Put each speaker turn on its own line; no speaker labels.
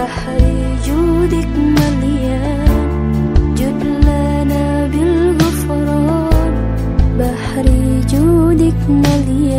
بحر جودك مليان جد لنا بالغفران. بحر جودك مليان.